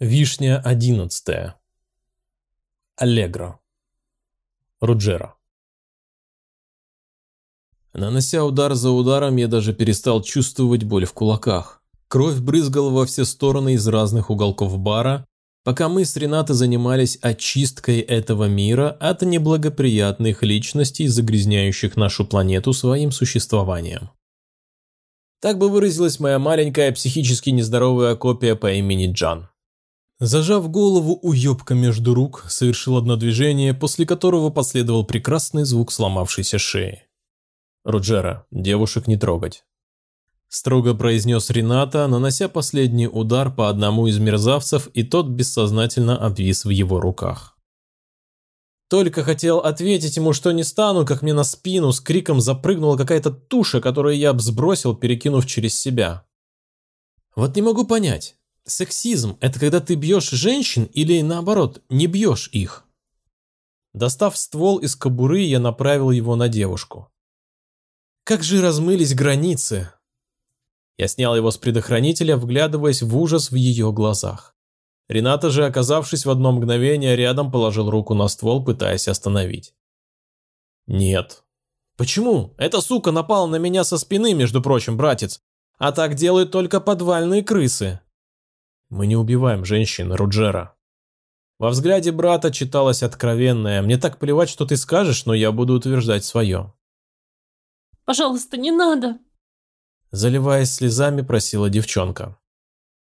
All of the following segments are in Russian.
Вишня одиннадцатая. Аллегро. Руджера. Нанося удар за ударом, я даже перестал чувствовать боль в кулаках. Кровь брызгала во все стороны из разных уголков бара, пока мы с Ренатой занимались очисткой этого мира от неблагоприятных личностей, загрязняющих нашу планету своим существованием. Так бы выразилась моя маленькая психически нездоровая копия по имени Джан. Зажав голову уёбка между рук, совершил одно движение, после которого последовал прекрасный звук сломавшейся шеи. «Руджера, девушек не трогать», – строго произнес Рената, нанося последний удар по одному из мерзавцев, и тот бессознательно обвис в его руках. Только хотел ответить ему, что не стану, как мне на спину с криком запрыгнула какая-то туша, которую я сбросил, перекинув через себя. Вот не могу понять, Сексизм – это когда ты бьешь женщин или, наоборот, не бьешь их. Достав ствол из кобуры, я направил его на девушку. Как же размылись границы! Я снял его с предохранителя, вглядываясь в ужас в ее глазах. Рената же, оказавшись в одно мгновение рядом, положил руку на ствол, пытаясь остановить. «Нет». «Почему? Эта сука напала на меня со спины, между прочим, братец. А так делают только подвальные крысы». Мы не убиваем женщин, Руджера. Во взгляде брата читалось откровенное. Мне так плевать, что ты скажешь, но я буду утверждать свое. Пожалуйста, не надо. Заливаясь слезами, просила девчонка.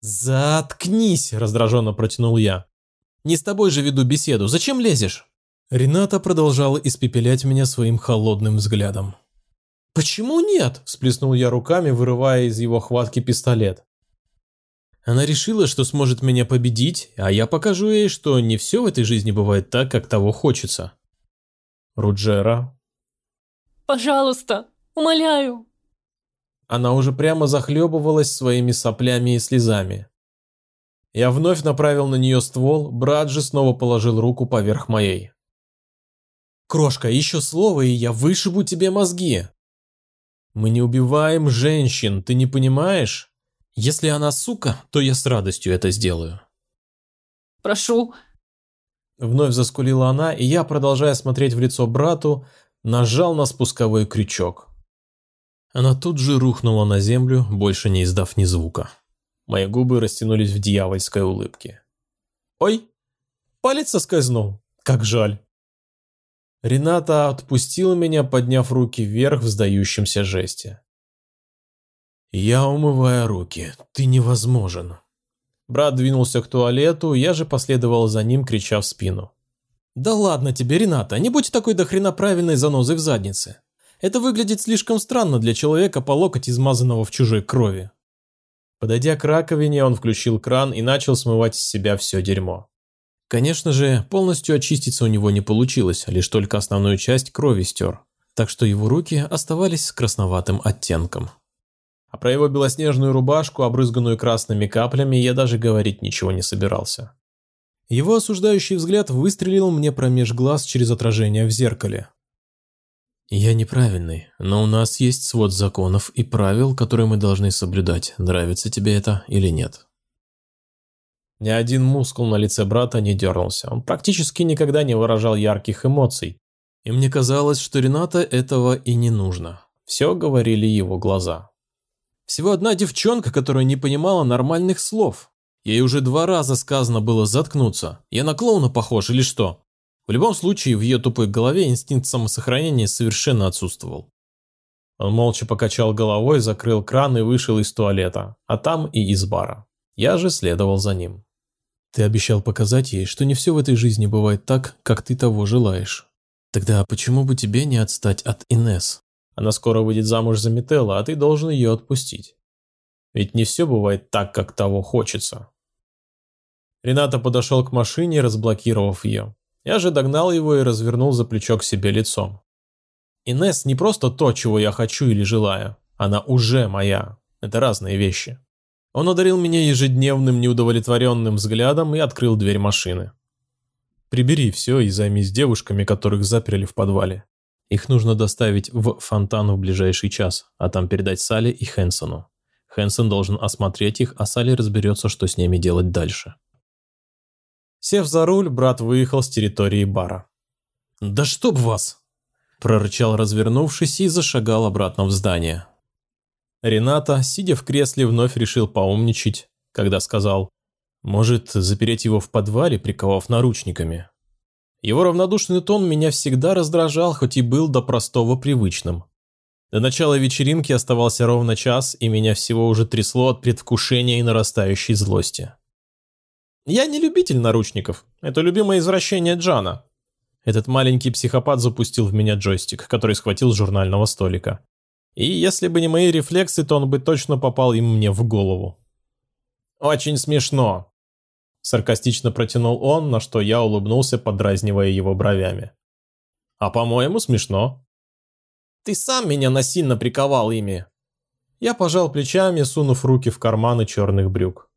«Заткнись!» – раздраженно протянул я. «Не с тобой же веду беседу. Зачем лезешь?» Рената продолжала испепелять меня своим холодным взглядом. «Почему нет?» – всплеснул я руками, вырывая из его хватки пистолет. Она решила, что сможет меня победить, а я покажу ей, что не все в этой жизни бывает так, как того хочется. Руджера. Пожалуйста, умоляю. Она уже прямо захлебывалась своими соплями и слезами. Я вновь направил на нее ствол, брат же снова положил руку поверх моей. «Крошка, еще слово, и я вышибу тебе мозги!» «Мы не убиваем женщин, ты не понимаешь?» Если она сука, то я с радостью это сделаю. Прошу. Вновь заскулила она, и я, продолжая смотреть в лицо брату, нажал на спусковой крючок. Она тут же рухнула на землю, больше не издав ни звука. Мои губы растянулись в дьявольской улыбке. «Ой, палец соскользнул, как жаль». Рената отпустила меня, подняв руки вверх в сдающемся жесте. Я умываю руки. Ты невозможен. Брат двинулся к туалету, я же последовал за ним, крича в спину. Да ладно тебе, Рената, не будь такой дохрена правильной занозой в заднице. Это выглядит слишком странно для человека по локоть измазанного в чужой крови. Подойдя к раковине, он включил кран и начал смывать с себя все дерьмо. Конечно же, полностью очиститься у него не получилось, лишь только основную часть крови стер, так что его руки оставались с красноватым оттенком. А про его белоснежную рубашку, обрызганную красными каплями, я даже говорить ничего не собирался. Его осуждающий взгляд выстрелил мне промеж глаз через отражение в зеркале. «Я неправильный, но у нас есть свод законов и правил, которые мы должны соблюдать, нравится тебе это или нет». Ни один мускул на лице брата не дернулся, он практически никогда не выражал ярких эмоций, и мне казалось, что Рената этого и не нужно. Все говорили его глаза. Всего одна девчонка, которая не понимала нормальных слов. Ей уже два раза сказано было заткнуться. Я на клоуна похож или что? В любом случае, в ее тупой голове инстинкт самосохранения совершенно отсутствовал. Он молча покачал головой, закрыл кран и вышел из туалета, а там и из бара. Я же следовал за ним. Ты обещал показать ей, что не все в этой жизни бывает так, как ты того желаешь. Тогда почему бы тебе не отстать от Инес? Она скоро выйдет замуж за Метелла, а ты должен ее отпустить. Ведь не все бывает так, как того хочется. Рената подошел к машине, разблокировав ее. Я же догнал его и развернул за плечо к себе лицом. Инес не просто то, чего я хочу или желаю. Она уже моя. Это разные вещи. Он одарил меня ежедневным неудовлетворенным взглядом и открыл дверь машины. Прибери все и займись девушками, которых заперли в подвале. Их нужно доставить в фонтан в ближайший час, а там передать Салли и Хэнсону. Хэнсон должен осмотреть их, а Салли разберется, что с ними делать дальше. Сев за руль, брат выехал с территории бара. «Да чтоб вас!» – прорычал, развернувшись, и зашагал обратно в здание. Рената, сидя в кресле, вновь решил поумничать, когда сказал «Может, запереть его в подвале, приковав наручниками?» Его равнодушный тон меня всегда раздражал, хоть и был до простого привычным. До начала вечеринки оставался ровно час, и меня всего уже трясло от предвкушения и нарастающей злости. Я не любитель наручников. Это любимое извращение Джана. Этот маленький психопат запустил в меня джойстик, который схватил с журнального столика. И если бы не мои рефлексы, то он бы точно попал им мне в голову. Очень смешно. Саркастично протянул он, на что я улыбнулся, подразнивая его бровями. А по-моему, смешно. Ты сам меня насильно приковал ими. Я пожал плечами, сунув руки в карманы черных брюк.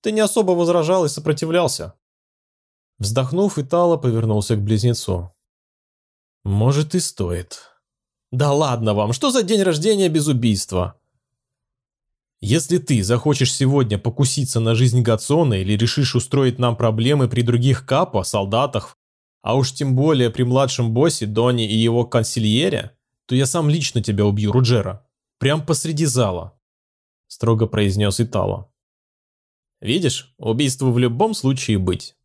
Ты не особо возражал и сопротивлялся. Вздохнув, Итало повернулся к близнецу. Может и стоит. Да ладно вам, что за день рождения без убийства? Если ты захочешь сегодня покуситься на жизнь Гацона или решишь устроить нам проблемы при других капо, солдатах, а уж тем более при младшем боссе Доне и его консильере, то я сам лично тебя убью, Руджера. Прям посреди зала. Строго произнес Итало. Видишь, убийству в любом случае быть.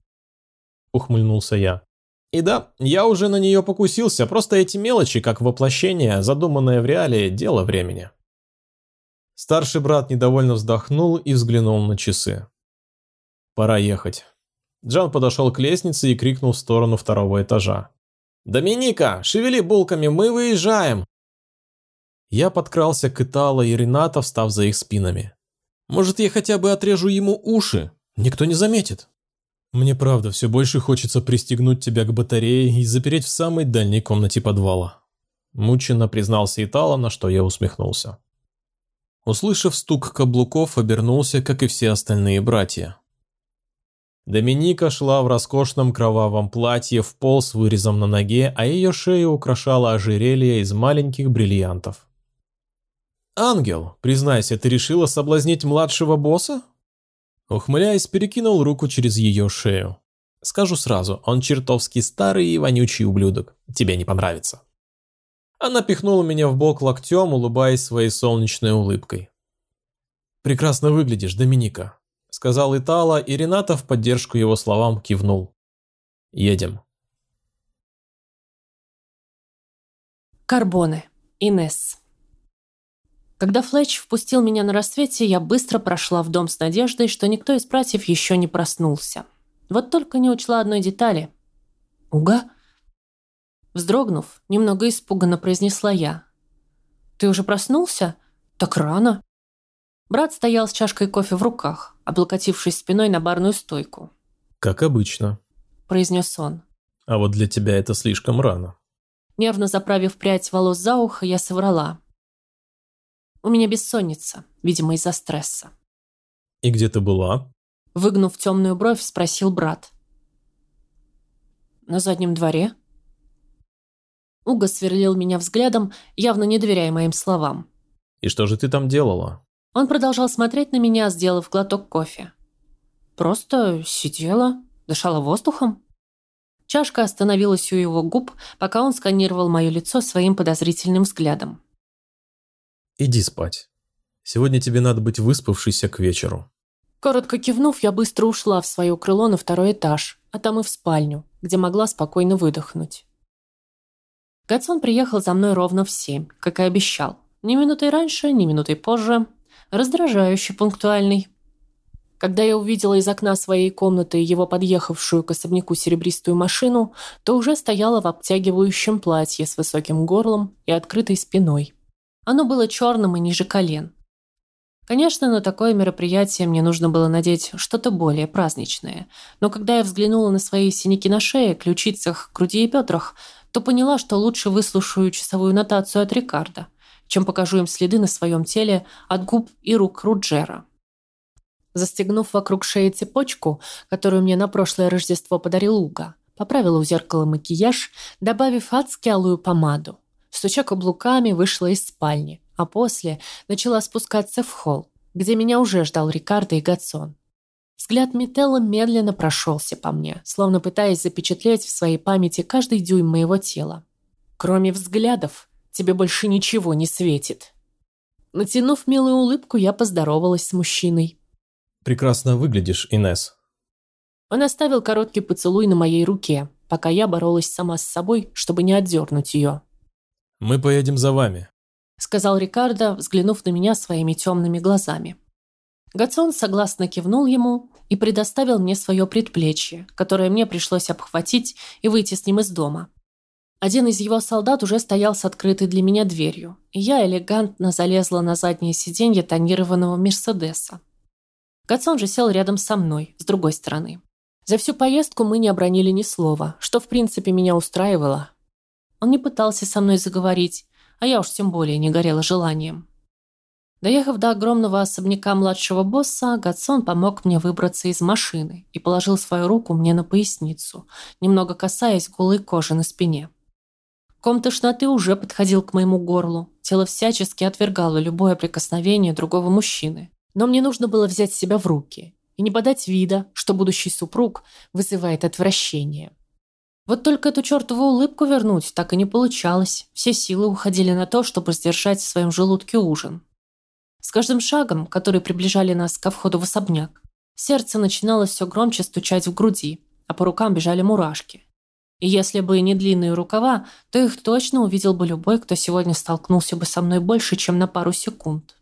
Ухмыльнулся я. И да, я уже на нее покусился, просто эти мелочи, как воплощение, задуманное в реале, дело времени. Старший брат недовольно вздохнул и взглянул на часы. «Пора ехать». Джан подошел к лестнице и крикнул в сторону второго этажа. «Доминика, шевели булками, мы выезжаем!» Я подкрался к Итало и Рената, встав за их спинами. «Может, я хотя бы отрежу ему уши? Никто не заметит». «Мне правда все больше хочется пристегнуть тебя к батарее и запереть в самой дальней комнате подвала». Мученно признался Итало, на что я усмехнулся. Услышав стук каблуков, обернулся, как и все остальные братья. Доминика шла в роскошном кровавом платье в пол с вырезом на ноге, а ее шею украшало ожерелье из маленьких бриллиантов. «Ангел, признайся, ты решила соблазнить младшего босса?» Ухмыляясь, перекинул руку через ее шею. «Скажу сразу, он чертовски старый и вонючий ублюдок. Тебе не понравится». Она пихнула меня в бок локтем, улыбаясь своей солнечной улыбкой. «Прекрасно выглядишь, Доминика», — сказал Итала, и Рената в поддержку его словам кивнул. «Едем». Карбоне. Инесс. Когда Флетч впустил меня на рассвете, я быстро прошла в дом с надеждой, что никто из братьев еще не проснулся. Вот только не учла одной детали. «Уга?» Вздрогнув, немного испуганно произнесла я. «Ты уже проснулся? Так рано!» Брат стоял с чашкой кофе в руках, облокотившись спиной на барную стойку. «Как обычно», – произнес он. «А вот для тебя это слишком рано». Нервно заправив прядь волос за ухо, я соврала. «У меня бессонница, видимо, из-за стресса». «И где ты была?» Выгнув темную бровь, спросил брат. «На заднем дворе», Уго сверлил меня взглядом, явно не доверяя моим словам. «И что же ты там делала?» Он продолжал смотреть на меня, сделав глоток кофе. «Просто сидела, дышала воздухом». Чашка остановилась у его губ, пока он сканировал мое лицо своим подозрительным взглядом. «Иди спать. Сегодня тебе надо быть выспавшейся к вечеру». Коротко кивнув, я быстро ушла в свое крыло на второй этаж, а там и в спальню, где могла спокойно выдохнуть. Гатсон приехал за мной ровно в семь, как и обещал. Ни минутой раньше, ни минутой позже. Раздражающе пунктуальный. Когда я увидела из окна своей комнаты его подъехавшую к особняку серебристую машину, то уже стояла в обтягивающем платье с высоким горлом и открытой спиной. Оно было черным и ниже колен. Конечно, на такое мероприятие мне нужно было надеть что-то более праздничное, но когда я взглянула на свои синяки на шее, ключицах, груди и бедрах, то поняла, что лучше выслушаю часовую нотацию от Рикардо, чем покажу им следы на своем теле от губ и рук Руджера. Застегнув вокруг шеи цепочку, которую мне на прошлое Рождество подарил Уга, поправила у зеркала макияж, добавив адски алую помаду. Стуча каблуками, вышла из спальни, а после начала спускаться в холл, где меня уже ждал Рикардо и Гатсон. Взгляд Метелла медленно прошелся по мне, словно пытаясь запечатлеть в своей памяти каждый дюйм моего тела. Кроме взглядов, тебе больше ничего не светит. Натянув милую улыбку, я поздоровалась с мужчиной. «Прекрасно выглядишь, Инес. Он оставил короткий поцелуй на моей руке, пока я боролась сама с собой, чтобы не отдернуть ее. «Мы поедем за вами», — сказал Рикардо, взглянув на меня своими темными глазами. Гацон согласно кивнул ему и предоставил мне свое предплечье, которое мне пришлось обхватить и выйти с ним из дома. Один из его солдат уже стоял с открытой для меня дверью, и я элегантно залезла на заднее сиденье тонированного Мерседеса. Гацон же сел рядом со мной, с другой стороны. За всю поездку мы не обронили ни слова, что в принципе меня устраивало. Он не пытался со мной заговорить, а я уж тем более не горела желанием. Доехав до огромного особняка младшего босса, Гатсон помог мне выбраться из машины и положил свою руку мне на поясницу, немного касаясь голой кожи на спине. Ком тошноты уже подходил к моему горлу. Тело всячески отвергало любое прикосновение другого мужчины. Но мне нужно было взять себя в руки и не подать вида, что будущий супруг вызывает отвращение. Вот только эту чертову улыбку вернуть так и не получалось. Все силы уходили на то, чтобы сдержать в своем желудке ужин. С каждым шагом, который приближали нас ко входу в особняк, сердце начинало все громче стучать в груди, а по рукам бежали мурашки. И если бы не длинные рукава, то их точно увидел бы любой, кто сегодня столкнулся бы со мной больше, чем на пару секунд.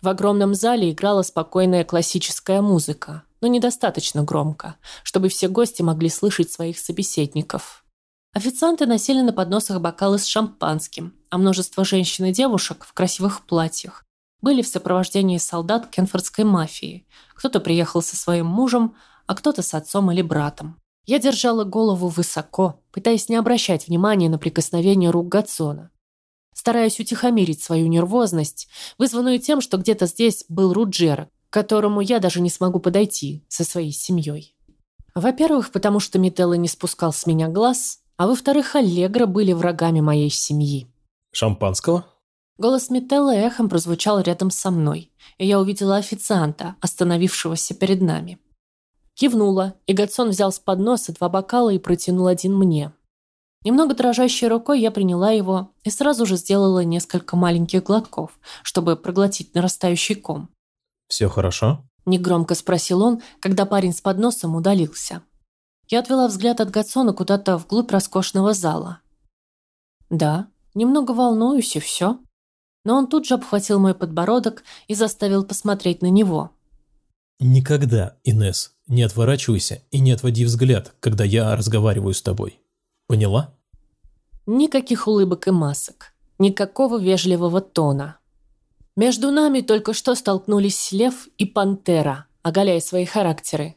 В огромном зале играла спокойная классическая музыка, но недостаточно громко, чтобы все гости могли слышать своих собеседников. Официанты носили на подносах бокалы с шампанским, а множество женщин и девушек в красивых платьях были в сопровождении солдат кенфордской мафии. Кто-то приехал со своим мужем, а кто-то с отцом или братом. Я держала голову высоко, пытаясь не обращать внимания на прикосновение рук Гатсона. Стараясь утихомирить свою нервозность, вызванную тем, что где-то здесь был Руджера, к которому я даже не смогу подойти со своей семьей. Во-первых, потому что Мителло не спускал с меня глаз, а во-вторых, Аллегра были врагами моей семьи. «Шампанского?» Голос Метелла эхом прозвучал рядом со мной, и я увидела официанта, остановившегося перед нами. Кивнула, и Гатсон взял с подноса два бокала и протянул один мне. Немного дрожащей рукой я приняла его и сразу же сделала несколько маленьких глотков, чтобы проглотить нарастающий ком. «Все хорошо?» – негромко спросил он, когда парень с подносом удалился. Я отвела взгляд от Гатсона куда-то вглубь роскошного зала. Да, немного волнуюсь и все. Но он тут же обхватил мой подбородок и заставил посмотреть на него. «Никогда, Инес, не отворачивайся и не отводи взгляд, когда я разговариваю с тобой. Поняла?» Никаких улыбок и масок. Никакого вежливого тона. Между нами только что столкнулись лев и пантера, оголяя свои характеры,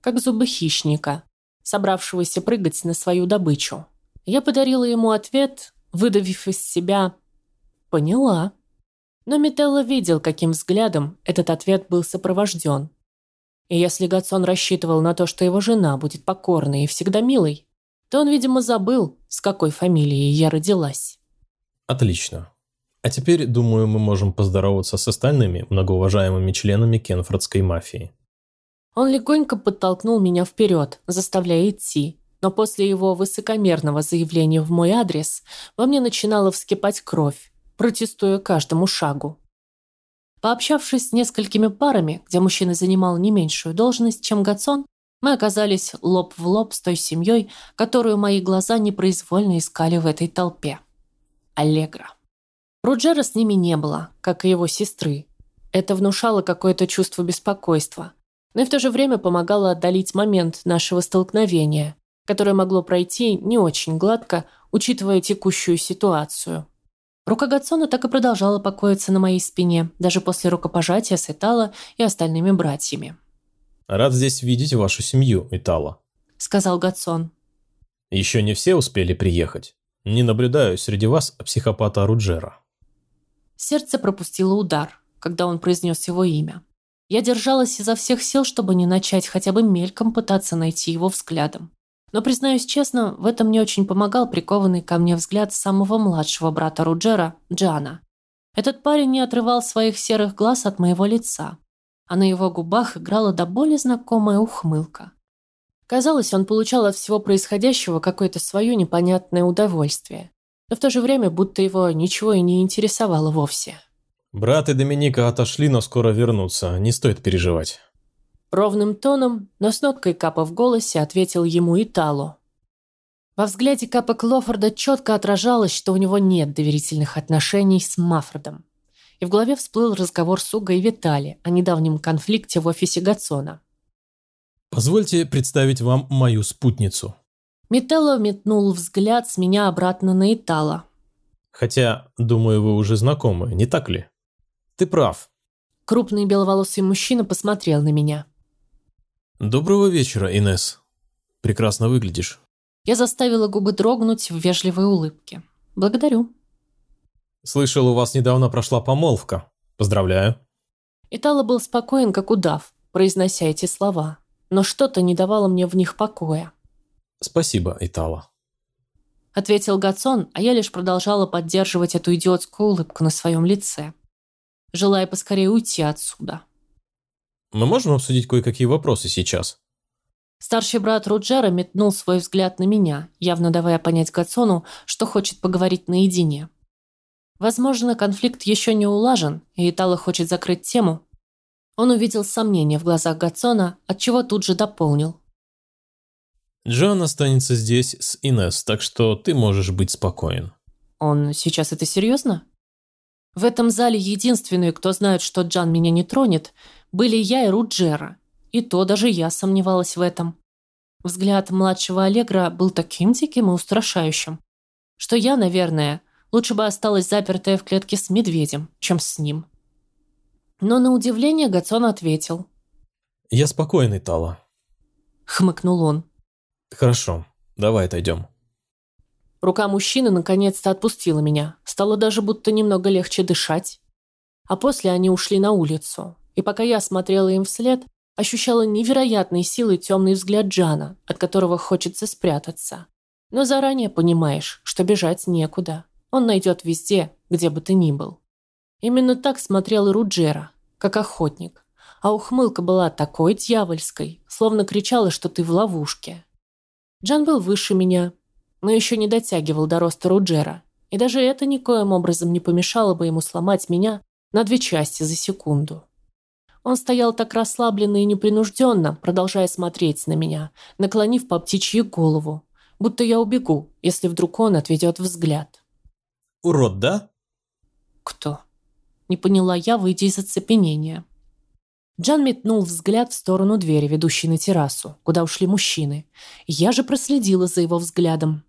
как зубы хищника собравшегося прыгать на свою добычу. Я подарила ему ответ, выдавив из себя «Поняла». Но Метелло видел, каким взглядом этот ответ был сопровожден. И если Гатсон рассчитывал на то, что его жена будет покорной и всегда милой, то он, видимо, забыл, с какой фамилией я родилась. Отлично. А теперь, думаю, мы можем поздороваться с остальными многоуважаемыми членами кенфордской мафии. Он легонько подтолкнул меня вперед, заставляя идти. Но после его высокомерного заявления в мой адрес во мне начинала вскипать кровь, протестуя каждому шагу. Пообщавшись с несколькими парами, где мужчина занимал не меньшую должность, чем Гацон, мы оказались лоб в лоб с той семьей, которую мои глаза непроизвольно искали в этой толпе. Аллегра. Руджера с ними не было, как и его сестры. Это внушало какое-то чувство беспокойства – но и в то же время помогало отдалить момент нашего столкновения, которое могло пройти не очень гладко, учитывая текущую ситуацию. Рука Гатсона так и продолжала покоиться на моей спине, даже после рукопожатия с Итало и остальными братьями. «Рад здесь видеть вашу семью, Итало», — сказал Гатсон. «Еще не все успели приехать. Не наблюдаю среди вас психопата Руджера». Сердце пропустило удар, когда он произнес его имя. Я держалась изо всех сил, чтобы не начать хотя бы мельком пытаться найти его взглядом. Но, признаюсь честно, в этом не очень помогал прикованный ко мне взгляд самого младшего брата Руджера, Джана. Этот парень не отрывал своих серых глаз от моего лица. а на его губах играла до боли знакомая ухмылка. Казалось, он получал от всего происходящего какое-то свое непонятное удовольствие, но в то же время будто его ничего и не интересовало вовсе. «Брат и Доминика отошли, но скоро вернутся, не стоит переживать». Ровным тоном, но с ноткой капа в голосе ответил ему Итало. Во взгляде Капа Клофорда четко отражалось, что у него нет доверительных отношений с Маффордом. И в голове всплыл разговор с Угой и Витали о недавнем конфликте в офисе Гатсона. «Позвольте представить вам мою спутницу». Метелло метнул взгляд с меня обратно на Итала. «Хотя, думаю, вы уже знакомы, не так ли?» «Ты прав». Крупный беловолосый мужчина посмотрел на меня. «Доброго вечера, Инес. Прекрасно выглядишь». Я заставила губы дрогнуть в вежливой улыбке. «Благодарю». «Слышал, у вас недавно прошла помолвка. Поздравляю». Итало был спокоен, как удав, произнося эти слова, но что-то не давало мне в них покоя. «Спасибо, Итало», — ответил Гацон, а я лишь продолжала поддерживать эту идиотскую улыбку на своем лице, желая поскорее уйти отсюда. Мы можем обсудить кое-какие вопросы сейчас?» Старший брат Руджера метнул свой взгляд на меня, явно давая понять Гацону, что хочет поговорить наедине. Возможно, конфликт еще не улажен, и Итало хочет закрыть тему. Он увидел сомнение в глазах Гацона, отчего тут же дополнил. «Джон останется здесь с Инес, так что ты можешь быть спокоен». «Он сейчас это серьезно?» В этом зале единственные, кто знает, что Джан меня не тронет, были я и Руджера. И то даже я сомневалась в этом. Взгляд младшего Аллегра был таким диким и устрашающим, что я, наверное, лучше бы осталась запертая в клетке с медведем, чем с ним. Но на удивление Гацон ответил. «Я спокойный, Тала», — хмыкнул он. «Хорошо, давай отойдем». Рука мужчины наконец-то отпустила меня. Стало даже будто немного легче дышать. А после они ушли на улицу. И пока я смотрела им вслед, ощущала невероятной силой темный взгляд Джана, от которого хочется спрятаться. Но заранее понимаешь, что бежать некуда. Он найдет везде, где бы ты ни был. Именно так смотрел и Руджера, как охотник. А ухмылка была такой дьявольской, словно кричала, что ты в ловушке. Джан был выше меня, но еще не дотягивал до роста Руджера, и даже это никоим образом не помешало бы ему сломать меня на две части за секунду. Он стоял так расслабленно и непринужденно, продолжая смотреть на меня, наклонив по птичьи голову, будто я убегу, если вдруг он отведет взгляд. «Урод, да?» «Кто?» Не поняла я, выйдя из оцепенения. Джан метнул взгляд в сторону двери, ведущей на террасу, куда ушли мужчины. Я же проследила за его взглядом.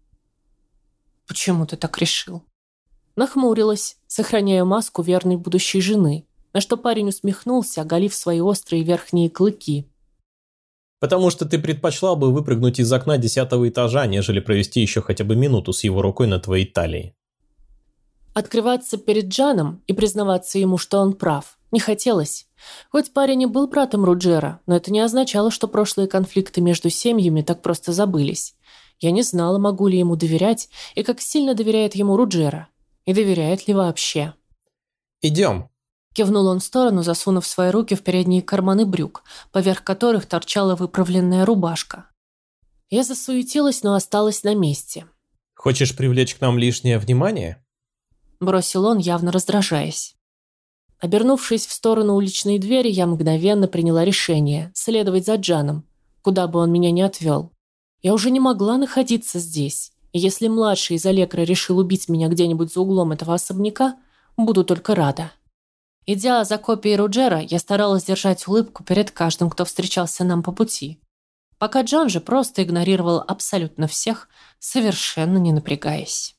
«Почему ты так решил?» Нахмурилась, сохраняя маску верной будущей жены, на что парень усмехнулся, оголив свои острые верхние клыки. «Потому что ты предпочла бы выпрыгнуть из окна десятого этажа, нежели провести еще хотя бы минуту с его рукой на твоей талии». Открываться перед Джаном и признаваться ему, что он прав, не хотелось. Хоть парень и был братом Руджера, но это не означало, что прошлые конфликты между семьями так просто забылись. Я не знала, могу ли ему доверять и как сильно доверяет ему Руджера. И доверяет ли вообще. «Идем», – кивнул он в сторону, засунув свои руки в передние карманы брюк, поверх которых торчала выправленная рубашка. Я засуетилась, но осталась на месте. «Хочешь привлечь к нам лишнее внимание?» Бросил он, явно раздражаясь. Обернувшись в сторону уличной двери, я мгновенно приняла решение следовать за Джаном, куда бы он меня ни отвел. Я уже не могла находиться здесь, и если младший из Олекра решил убить меня где-нибудь за углом этого особняка, буду только рада. Идя за копией Руджера, я старалась держать улыбку перед каждым, кто встречался нам по пути. Пока Джон же просто игнорировал абсолютно всех, совершенно не напрягаясь.